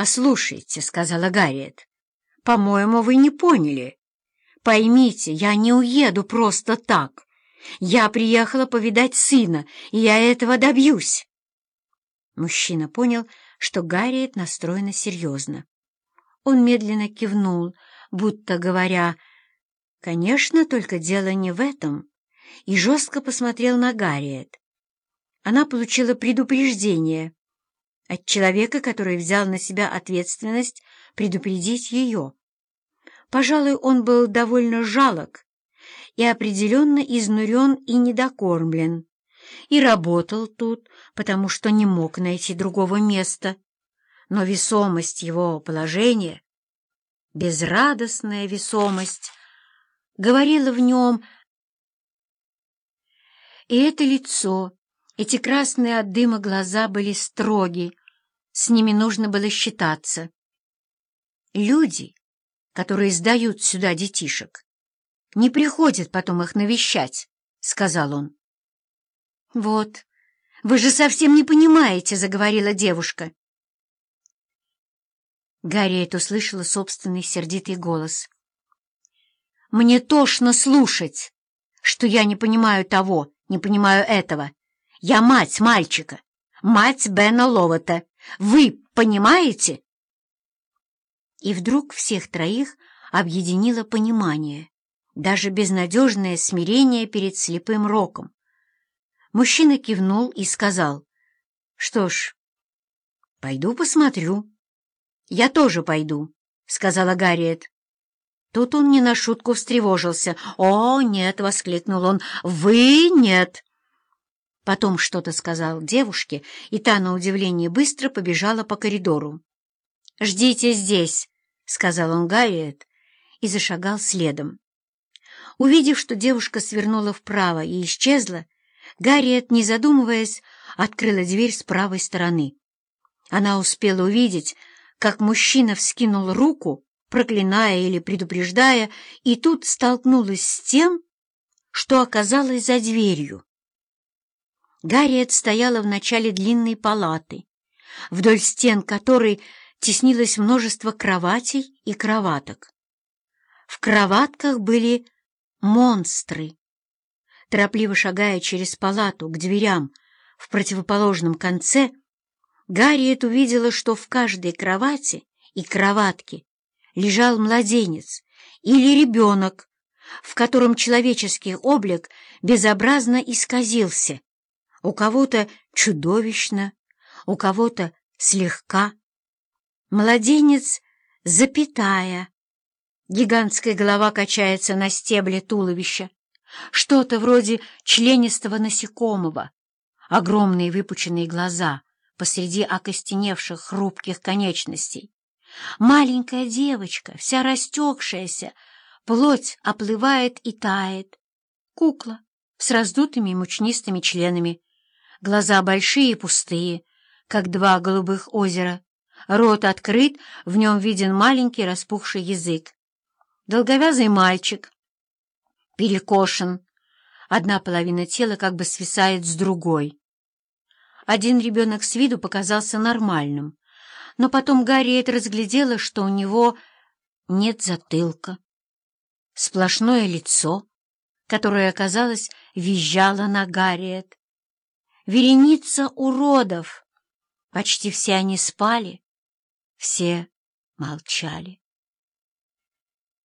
«Послушайте», — сказала Гарриет, — «по-моему, вы не поняли. Поймите, я не уеду просто так. Я приехала повидать сына, и я этого добьюсь». Мужчина понял, что Гарриет настроена серьезно. Он медленно кивнул, будто говоря, «Конечно, только дело не в этом», и жестко посмотрел на Гарриет. Она получила предупреждение от человека, который взял на себя ответственность предупредить ее. Пожалуй, он был довольно жалок и определенно изнурен и недокормлен, и работал тут, потому что не мог найти другого места. Но весомость его положения, безрадостная весомость, говорила в нем, и это лицо, эти красные от дыма глаза были строги, с ними нужно было считаться. Люди, которые сдают сюда детишек, не приходят потом их навещать, — сказал он. — Вот, вы же совсем не понимаете, — заговорила девушка. Гарриет услышала собственный сердитый голос. «Мне тошно слушать, что я не понимаю того, не понимаю этого. Я мать мальчика, мать Бена Ловата. Вы понимаете?» И вдруг всех троих объединило понимание, даже безнадежное смирение перед слепым роком. Мужчина кивнул и сказал, «Что ж, пойду посмотрю». «Я тоже пойду», — сказала Гарриет. Тут он не на шутку встревожился. «О, нет!» — воскликнул он. «Вы нет!» Потом что-то сказал девушке, и та, на удивление, быстро побежала по коридору. «Ждите здесь», — сказал он Гарриет и зашагал следом. Увидев, что девушка свернула вправо и исчезла, Гарриет, не задумываясь, открыла дверь с правой стороны. Она успела увидеть, как мужчина вскинул руку, проклиная или предупреждая, и тут столкнулась с тем, что оказалось за дверью. Гарриет стояла в начале длинной палаты, вдоль стен которой теснилось множество кроватей и кроваток. В кроватках были монстры. Торопливо шагая через палату к дверям в противоположном конце, Гарриет увидела, что в каждой кровати и кроватке лежал младенец или ребенок, в котором человеческий облик безобразно исказился у кого-то чудовищно, у кого-то слегка. Младенец, запятая. Гигантская голова качается на стебле туловища. Что-то вроде членистого насекомого. Огромные выпученные глаза посреди окостеневших хрупких конечностей. Маленькая девочка, вся растекшаяся, плоть оплывает и тает. Кукла с раздутыми мучнистыми членами, глаза большие и пустые, как два голубых озера. Рот открыт, в нем виден маленький распухший язык. Долговязый мальчик, перекошен. Одна половина тела как бы свисает с другой. Один ребенок с виду показался нормальным, но потом Гарриет разглядела, что у него нет затылка. Сплошное лицо, которое, оказалось, визжало на Гарриет. Вереница уродов. Почти все они спали, все молчали.